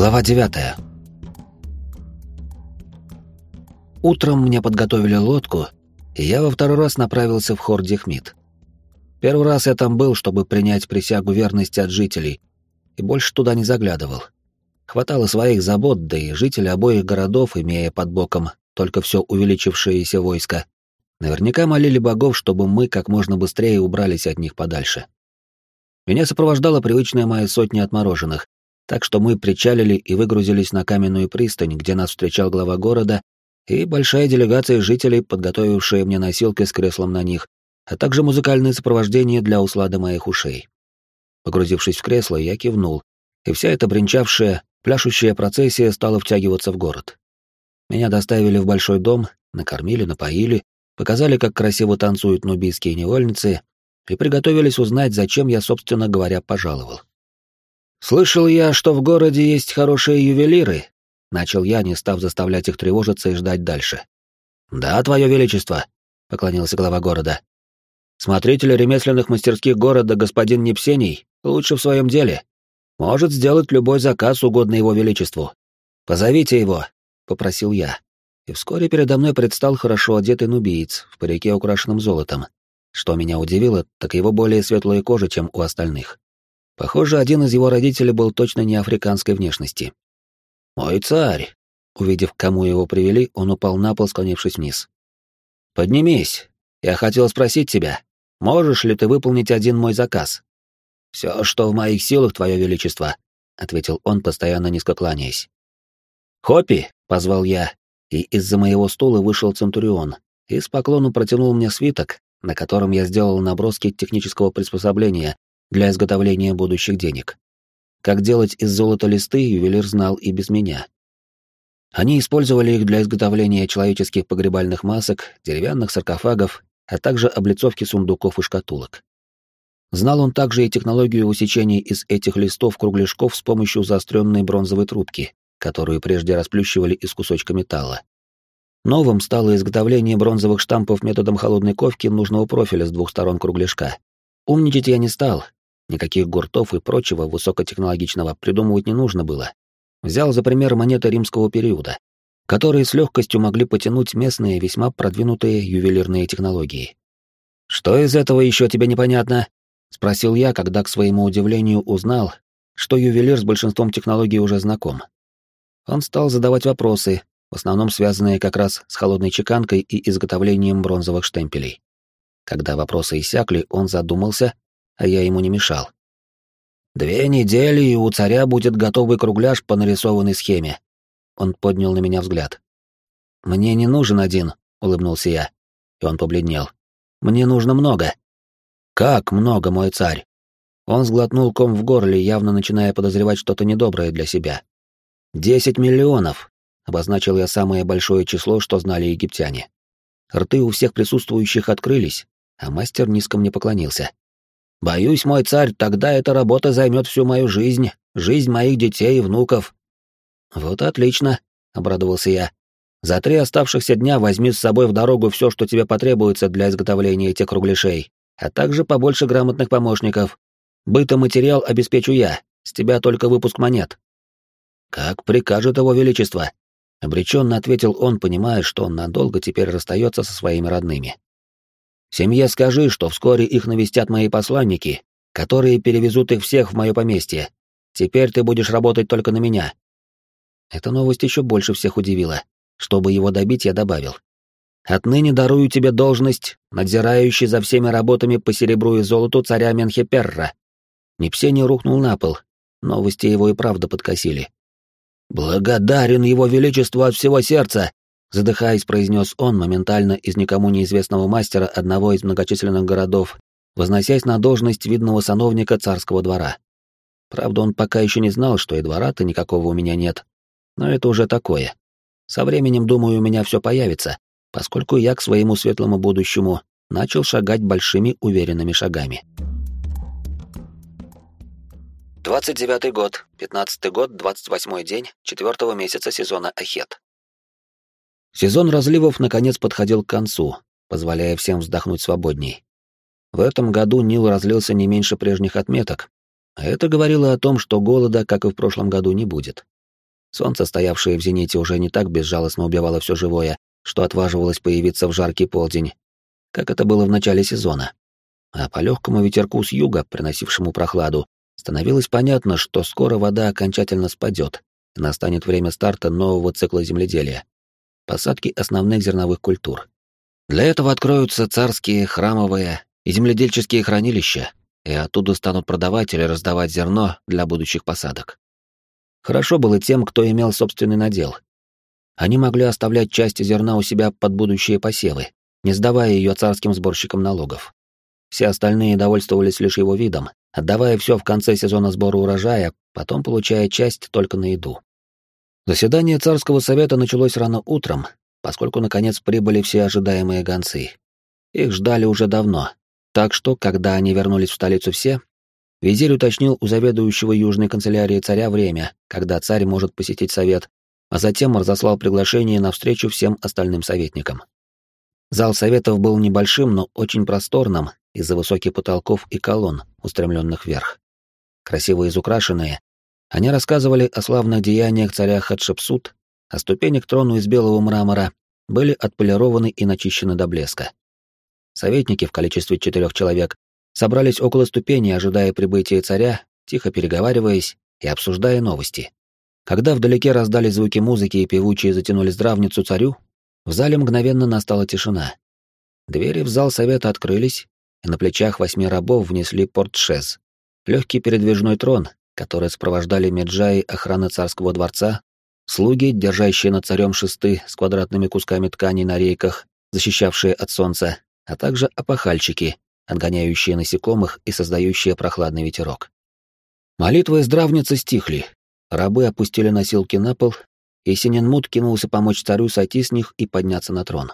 Глава 9. Утром мне подготовили лодку, и я во второй раз направился в Хордихмит. Первый раз я там был, чтобы принять присягу верности от жителей, и больше туда не заглядывал. Хватало своих забот, да и жители обоих городов, имея под боком только все увеличившееся войско, наверняка молили богов, чтобы мы как можно быстрее убрались от них подальше. Меня сопровождала привычная моя сотня отмороженных, так что мы причалили и выгрузились на каменную пристань, где нас встречал глава города и большая делегация жителей, подготовившая мне носилки с креслом на них, а также музыкальное сопровождение для услады моих ушей. Погрузившись в кресло, я кивнул, и вся эта бренчавшая, пляшущая процессия стала втягиваться в город. Меня доставили в большой дом, накормили, напоили, показали, как красиво танцуют нубийские невольницы, и приготовились узнать, зачем я, собственно говоря, пожаловал. «Слышал я, что в городе есть хорошие ювелиры», — начал я, не став заставлять их тревожиться и ждать дальше. «Да, твое величество», — поклонился глава города. «Смотритель ремесленных мастерских города господин Непсений лучше в своем деле. Может сделать любой заказ, угодный его величеству. Позовите его», — попросил я. И вскоре передо мной предстал хорошо одетый нубиец в парике, украшенном золотом. Что меня удивило, так его более светлая кожа, чем у остальных. Похоже, один из его родителей был точно не африканской внешности. «Мой царь!» Увидев, к кому его привели, он упал на пол, склонившись вниз. «Поднимись. Я хотел спросить тебя, можешь ли ты выполнить один мой заказ?» «Все, что в моих силах, твое величество», — ответил он, постоянно низко кланяясь. «Хоппи!» — позвал я, и из-за моего стула вышел Центурион и с поклону протянул мне свиток, на котором я сделал наброски технического приспособления, для изготовления будущих денег. Как делать из золота листы, ювелир знал и без меня. Они использовали их для изготовления человеческих погребальных масок, деревянных саркофагов, а также облицовки сундуков и шкатулок. Знал он также и технологию усечения из этих листов кругляшков с помощью заостренной бронзовой трубки, которую прежде расплющивали из кусочка металла. Новым стало изготовление бронзовых штампов методом холодной ковки нужного профиля с двух сторон кругляшка. Умничать я не стал, Никаких гуртов и прочего высокотехнологичного придумывать не нужно было. Взял за пример монеты римского периода, которые с легкостью могли потянуть местные весьма продвинутые ювелирные технологии. «Что из этого еще тебе непонятно?» — спросил я, когда, к своему удивлению, узнал, что ювелир с большинством технологий уже знаком. Он стал задавать вопросы, в основном связанные как раз с холодной чеканкой и изготовлением бронзовых штемпелей. Когда вопросы иссякли, он задумался а я ему не мешал. «Две недели, и у царя будет готовый кругляш по нарисованной схеме». Он поднял на меня взгляд. «Мне не нужен один», — улыбнулся я. И он побледнел. «Мне нужно много». «Как много, мой царь?» Он сглотнул ком в горле, явно начиная подозревать что-то недоброе для себя. «Десять миллионов», — обозначил я самое большое число, что знали египтяне. Рты у всех присутствующих открылись, а мастер низко мне поклонился. Боюсь, мой царь, тогда эта работа займет всю мою жизнь, жизнь моих детей и внуков. Вот отлично, обрадовался я. За три оставшихся дня возьми с собой в дорогу все, что тебе потребуется для изготовления этих кругляшей, а также побольше грамотных помощников. Бытоматериал обеспечу я, с тебя только выпуск монет. Как прикажет его величество, обреченно ответил он, понимая, что он надолго теперь расстается со своими родными. Семье скажи, что вскоре их навестят мои посланники, которые перевезут их всех в мое поместье. Теперь ты будешь работать только на меня». Эта новость еще больше всех удивила. Чтобы его добить, я добавил. «Отныне дарую тебе должность, надзирающий за всеми работами по серебру и золоту царя Менхеперра». Непсений рухнул на пол. Новости его и правда подкосили. «Благодарен его величеству от всего сердца!» Задыхаясь, произнес он моментально из никому неизвестного мастера одного из многочисленных городов, возносясь на должность видного сановника царского двора. Правда, он пока еще не знал, что и двора-то никакого у меня нет. Но это уже такое. Со временем, думаю, у меня все появится, поскольку я к своему светлому будущему начал шагать большими уверенными шагами. 29 год, 15 год, 28 день, 4 месяца сезона Ахет. Сезон разливов наконец подходил к концу, позволяя всем вздохнуть свободней. В этом году Нил разлился не меньше прежних отметок, а это говорило о том, что голода, как и в прошлом году, не будет. Солнце, стоявшее в зените, уже не так безжалостно убивало все живое, что отваживалось появиться в жаркий полдень, как это было в начале сезона. А по легкому ветерку с юга, приносившему прохладу, становилось понятно, что скоро вода окончательно спадет, и настанет время старта нового цикла земледелия — посадки основных зерновых культур. Для этого откроются царские, храмовые и земледельческие хранилища, и оттуда станут продавать или раздавать зерно для будущих посадок. Хорошо было тем, кто имел собственный надел. Они могли оставлять часть зерна у себя под будущие посевы, не сдавая ее царским сборщикам налогов. Все остальные довольствовались лишь его видом, отдавая все в конце сезона сбора урожая, потом получая часть только на еду. Заседание царского совета началось рано утром, поскольку наконец прибыли все ожидаемые гонцы. Их ждали уже давно, так что, когда они вернулись в столицу все, визирь уточнил у заведующего южной канцелярии царя время, когда царь может посетить совет, а затем разослал приглашение на встречу всем остальным советникам. Зал советов был небольшим, но очень просторным из-за высоких потолков и колонн, устремленных вверх. Красиво изукрашенные, они рассказывали о славных деяниях царя Хатшепсут, а ступени к трону из белого мрамора были отполированы и начищены до блеска. Советники в количестве четырех человек собрались около ступени, ожидая прибытия царя, тихо переговариваясь и обсуждая новости. Когда вдалеке раздались звуки музыки и певучие затянули здравницу царю, в зале мгновенно настала тишина. Двери в зал совета открылись, и на плечах восьми рабов внесли портшез, легкий передвижной трон, который сопровождали меджаи охраны царского дворца, слуги, держащие над царем шесты с квадратными кусками ткани на рейках, защищавшие от солнца, а также опахальщики, отгоняющие насекомых и создающие прохладный ветерок. Молитвы здравницы стихли, рабы опустили носилки на пол, и Синенмут кинулся помочь царю сойти с них и подняться на трон.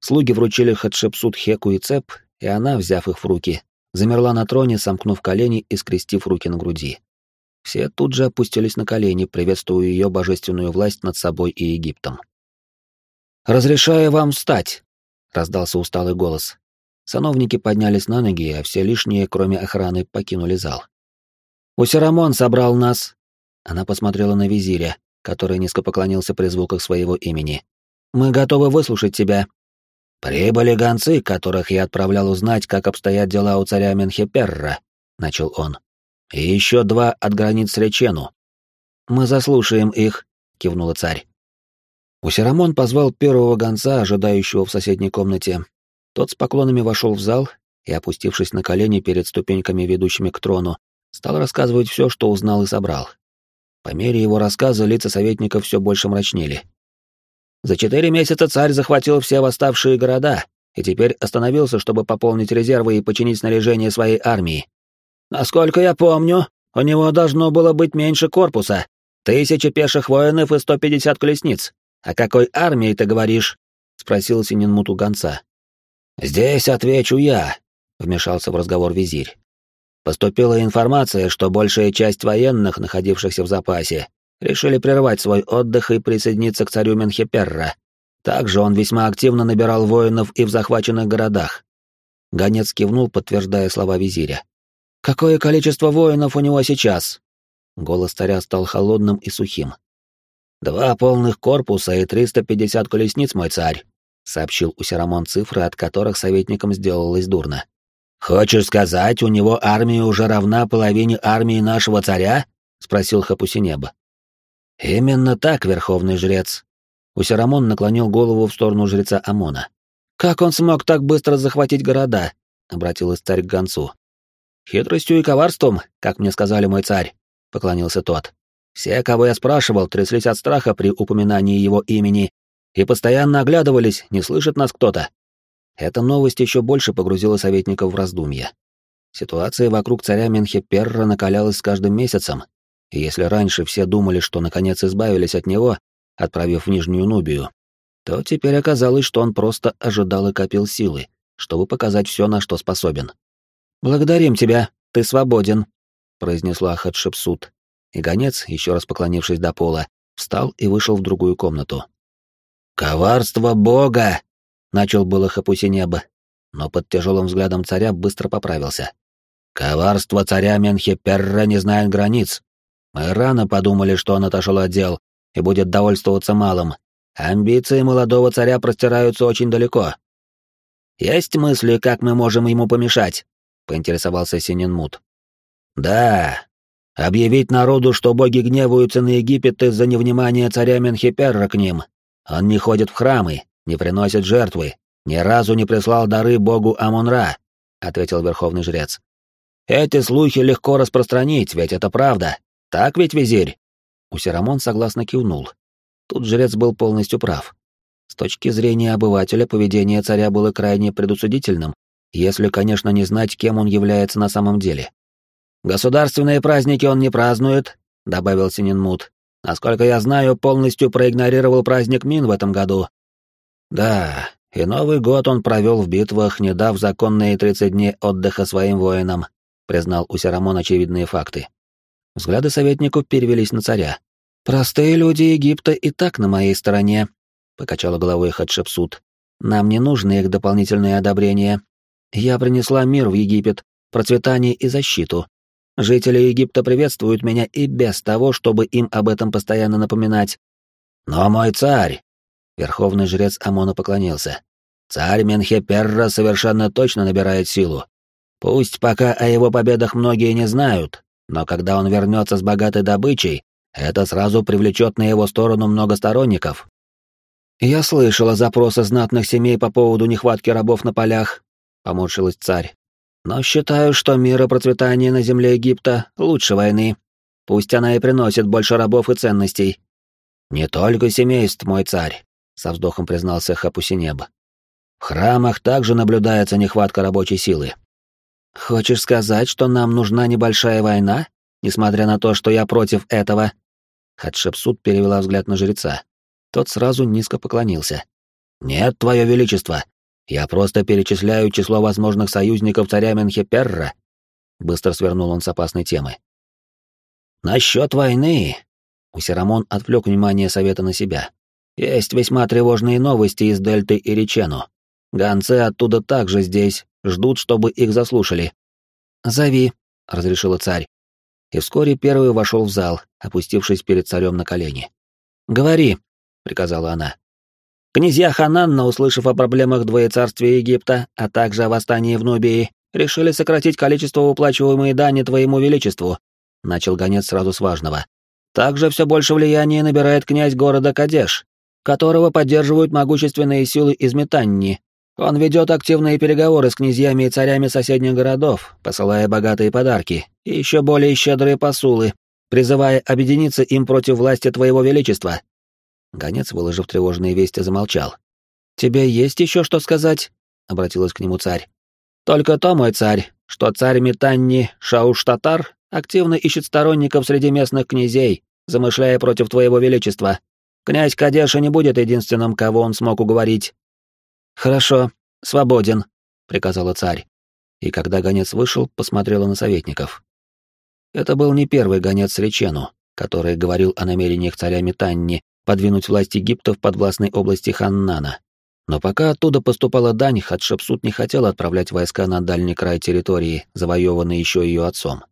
Слуги вручили Хатшепсут Хеку и Цеп, и она, взяв их в руки, замерла на троне, сомкнув колени и скрестив руки на груди. Все тут же опустились на колени, приветствуя ее божественную власть над собой и Египтом. «Разрешаю вам встать!» — раздался усталый голос. Сановники поднялись на ноги, а все лишние, кроме охраны, покинули зал. «Усерамон собрал нас!» Она посмотрела на визиря, который низко поклонился при звуках своего имени. «Мы готовы выслушать тебя». «Прибыли гонцы, которых я отправлял узнать, как обстоят дела у царя Менхеперра», — начал он и еще два от границ Речену. Мы заслушаем их, кивнула царь. Усерамон позвал первого гонца, ожидающего в соседней комнате. Тот с поклонами вошел в зал и, опустившись на колени перед ступеньками, ведущими к трону, стал рассказывать все, что узнал и собрал. По мере его рассказа лица советников все больше мрачнели. За четыре месяца царь захватил все восставшие города и теперь остановился, чтобы пополнить резервы и починить снаряжение своей армии. Насколько я помню, у него должно было быть меньше корпуса. Тысяча пеших воинов и сто пятьдесят колесниц. О какой армии ты говоришь? спросил Сининмут у гонца. Здесь отвечу я, вмешался в разговор визирь. Поступила информация, что большая часть военных, находившихся в запасе, решили прервать свой отдых и присоединиться к царю Менхеперра. Также он весьма активно набирал воинов и в захваченных городах. Гонец кивнул, подтверждая слова визиря. Какое количество воинов у него сейчас? Голос царя стал холодным и сухим. Два полных корпуса и 350 колесниц, мой царь, сообщил Усерамон цифры, от которых советникам сделалось дурно. Хочешь сказать, у него армия уже равна половине армии нашего царя? спросил Хапусинеба. Именно так, верховный жрец. Усерамон наклонил голову в сторону жреца Амона. Как он смог так быстро захватить города? обратилась царь к гонцу. «Хитростью и коварством, как мне сказали мой царь», — поклонился тот. «Все, кого я спрашивал, тряслись от страха при упоминании его имени и постоянно оглядывались, не слышит нас кто-то». Эта новость еще больше погрузила советников в раздумья. Ситуация вокруг царя Менхеперра накалялась с каждым месяцем, и если раньше все думали, что наконец избавились от него, отправив в Нижнюю Нубию, то теперь оказалось, что он просто ожидал и копил силы, чтобы показать все, на что способен. «Благодарим тебя, ты свободен», — произнесла Хатшепсут, и гонец, еще раз поклонившись до пола, встал и вышел в другую комнату. «Коварство Бога!» — начал было Хапусинеба, но под тяжелым взглядом царя быстро поправился. «Коварство царя Менхеперра не знает границ. Мы рано подумали, что он отошел от дел, и будет довольствоваться малым. Амбиции молодого царя простираются очень далеко. Есть мысли, как мы можем ему помешать? Поинтересовался Сининмут. Да. Объявить народу, что боги гневаются на Египет из-за невнимания царя Менхиперра к ним. Он не ходит в храмы, не приносит жертвы, ни разу не прислал дары богу Амон-Ра, ответил верховный жрец. Эти слухи легко распространить, ведь это правда. Так ведь, визирь? Усерамон согласно кивнул. Тут жрец был полностью прав. С точки зрения обывателя, поведение царя было крайне предусудительным, если, конечно, не знать, кем он является на самом деле. «Государственные праздники он не празднует», — добавил Сининмут. «Насколько я знаю, полностью проигнорировал праздник Мин в этом году». «Да, и Новый год он провел в битвах, не дав законные 30 дней отдыха своим воинам», — признал Усерамон очевидные факты. Взгляды советнику перевелись на царя. «Простые люди Египта и так на моей стороне», — покачала головой Хатшепсут. «Нам не нужны их дополнительные одобрения. Я принесла мир в Египет, процветание и защиту. Жители Египта приветствуют меня и без того, чтобы им об этом постоянно напоминать. Но мой царь...» Верховный жрец Амона поклонился. «Царь Менхеперра совершенно точно набирает силу. Пусть пока о его победах многие не знают, но когда он вернется с богатой добычей, это сразу привлечет на его сторону много сторонников. «Я слышала запросы знатных семей по поводу нехватки рабов на полях», — поморщилась царь. «Но считаю, что мир и процветание на земле Египта лучше войны. Пусть она и приносит больше рабов и ценностей». «Не только семейств, мой царь», — со вздохом признался Хапусинеб. «В храмах также наблюдается нехватка рабочей силы». «Хочешь сказать, что нам нужна небольшая война, несмотря на то, что я против этого?» Хатшепсут перевела взгляд на жреца. Тот сразу низко поклонился. «Нет, твое величество, я просто перечисляю число возможных союзников царя Менхеперра». Быстро свернул он с опасной темы. «Насчет войны...» Усерамон отвлек внимание совета на себя. «Есть весьма тревожные новости из Дельты и Речену. Гонцы оттуда также здесь, ждут, чтобы их заслушали». «Зови», — разрешила царь и вскоре первый вошел в зал, опустившись перед царем на колени. «Говори», — приказала она. Князья Хананна, услышав о проблемах двоецарствия Египта, а также о восстании в Нубии, решили сократить количество уплачиваемой дани твоему величеству, — начал гонец сразу с важного. Также все больше влияния набирает князь города Кадеш, которого поддерживают могущественные силы из Метанни, он ведет активные переговоры с князьями и царями соседних городов, посылая богатые подарки и еще более щедрые посулы, призывая объединиться им против власти твоего величества». Гонец, выложив тревожные вести, замолчал. «Тебе есть еще что сказать?» — обратилась к нему царь. «Только то, мой царь, что царь Метанни Шауштатар активно ищет сторонников среди местных князей, замышляя против твоего величества. Князь Кадеша не будет единственным, кого он смог уговорить, «Хорошо, свободен», — приказала царь. И когда гонец вышел, посмотрела на советников. Это был не первый гонец Речену, который говорил о намерениях царя Метанни подвинуть власть Египта в подвластной области Ханнана. Но пока оттуда поступала дань, Хатшепсут не хотел отправлять войска на дальний край территории, завоеванной еще ее отцом.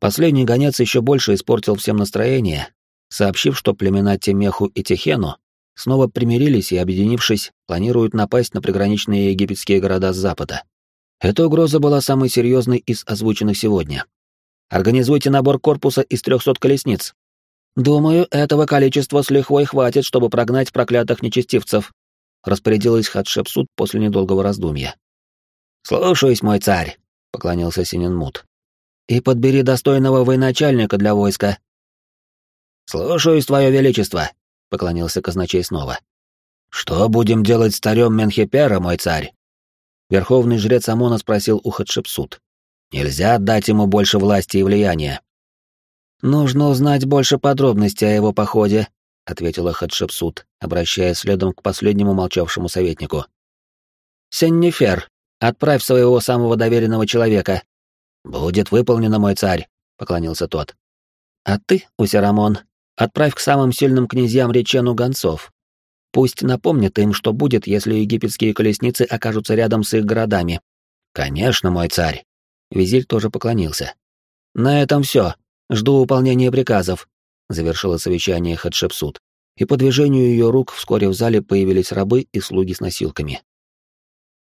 Последний гонец еще больше испортил всем настроение, сообщив, что племена Темеху и Техену снова примирились и, объединившись, планируют напасть на приграничные египетские города с запада. Эта угроза была самой серьезной из озвученных сегодня. Организуйте набор корпуса из 300 колесниц. Думаю, этого количества с лихвой хватит, чтобы прогнать проклятых нечестивцев, распорядилась Хатшепсут после недолгого раздумья. Слушаюсь, мой царь, поклонился Синенмут. И подбери достойного военачальника для войска. Слушаюсь, твое величество, поклонился казначей снова. «Что будем делать с царем Менхепера, мой царь?» Верховный жрец Амона спросил у Хатшепсут. «Нельзя отдать ему больше власти и влияния». «Нужно узнать больше подробностей о его походе», — ответила Хатшепсут, обращаясь следом к последнему молчавшему советнику. «Сеннифер, отправь своего самого доверенного человека». «Будет выполнено, мой царь», — поклонился тот. «А ты, Усерамон, Отправь к самым сильным князьям Речену гонцов. Пусть напомнит им, что будет, если египетские колесницы окажутся рядом с их городами. Конечно, мой царь. Визирь тоже поклонился. На этом все. Жду выполнения приказов. — завершила совещание Хатшепсут, и по движению ее рук вскоре в зале появились рабы и слуги с носилками.